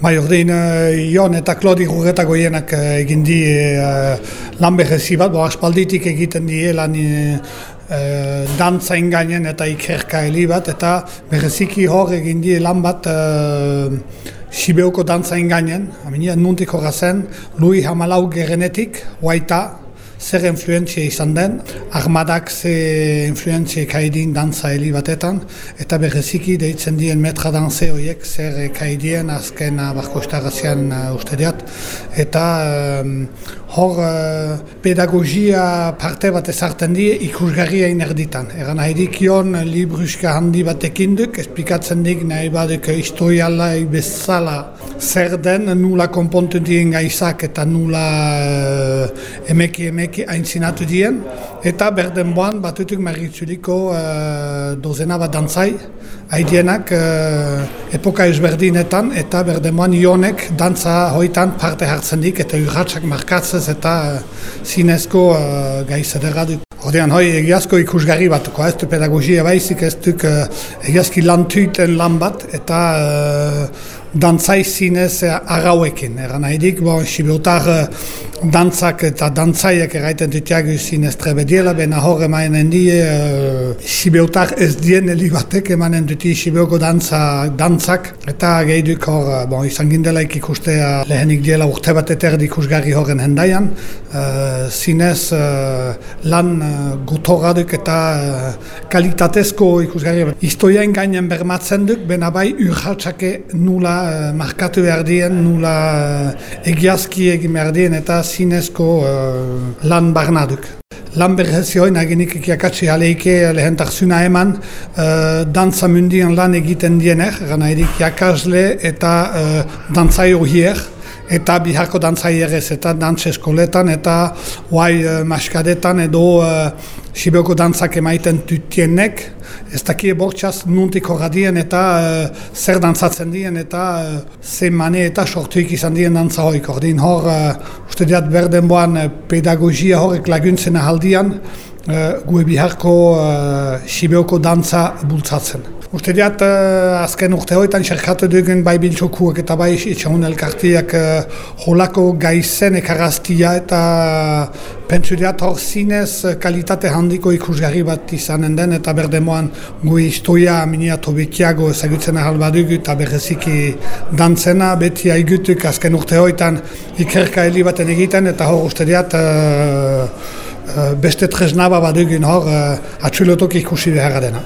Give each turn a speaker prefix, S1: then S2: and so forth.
S1: Bai, ordein, uh, eta Klodi gurretako hienak uh, egin di uh, lan behezi bat, bo aspalditik egiten di lan uh, dantza ingainen eta ikerka heli bat, eta beheziki hor egin di lan bat uh, Sibeuko dantza ingainen, aminia nuntik horra zen, Lui Hamalau gerenetik, Waita, zer influentzia izan den, armadak ze influentzia kaidin dantza heli batetan, eta berreziki deitzen dien metra dantze horiek zer kaidien azken barkostarazian uh, uste diat, eta um, hor uh, pedagogia parte bat ezarten die ikusgarria inerditan. Eran haidik ion libruska handi batekin duk, esplikatzen dik nahi badek historiala bezala zer den, nula konpontu dien gaizak eta nula uh, emeki emeki haiek haintzinatu dien, eta berden boan batutuk marritzuliko uh, dozena bat dantzai, haidienak uh, epoka ezberdinetan, eta berden boan ionek dantza hoitan parte hartzen dik, eta urratxak markatzez eta uh, zinezko uh, gaizadera dut. Ordean, hoi, egiazko ikusgarri batuko, ez du pedagogia baizik, ez duk uh, egiazki lan lan bat, eta uh, dantzai zinez arauekin. Eran nahidik, bon, sibiutar uh, dantzak eta dantzaiek erraiten dutiagu zinez trebediela, bena hor emanen die, uh, sibiutar ez dien batek emanen duti sibioko dantza, dantzak, eta gehiduk hor, uh, bon, izan gindelaik ikustea lehenik diela urte bat eterdi ikusgarri horren hendaian, uh, zinez uh, lan gutorraduk eta uh, kalitatezko ikusgarri. Historiain gainen bermatzen duk, bena bai urratxake nula uh, markatu behar dien, nula uh, egiazki egin behar dien eta zinezko uh, lan barnaduk. Lan berrezioin agenik ikiakatsi aleike lehentak zuna eman uh, dantza mundien lan egiten diener, gana edik jakasle eta uh, dantzaio hier eta biharko dantzailerez eta dantze eskoletan eta guai uh, maskadetan edo uh, Sibioko dantzak emaiten tutienek, ez dakie bortxaz nuntik horradien eta uh, zer dantzatzen dien eta uh, ze mane eta sortuik izan dien dantza horik. Ordin hor, uh, uste diat berden boan pedagogia horrek laguntzen ahaldian, gue biharko uh, Sibioko dantza bultzatzen. Uste diat, uh, azken urte hoetan xerkatu dugun bai biltxokuak eta bai itxamun elkartiak holako gaizen ekaraztia eta pentsu diat hor zinez kalitate handiko ikusgarri bat izanen den eta berdemoan gu historia miniatu bekiago ezagutzen ahal badugu eta berreziki dantzena beti aigutuk azken urte hoetan ikerka heli baten egiten eta hor uste diat uh, uh, beste tresnaba badugin hor uh, atxulotok ikusi beharra dena.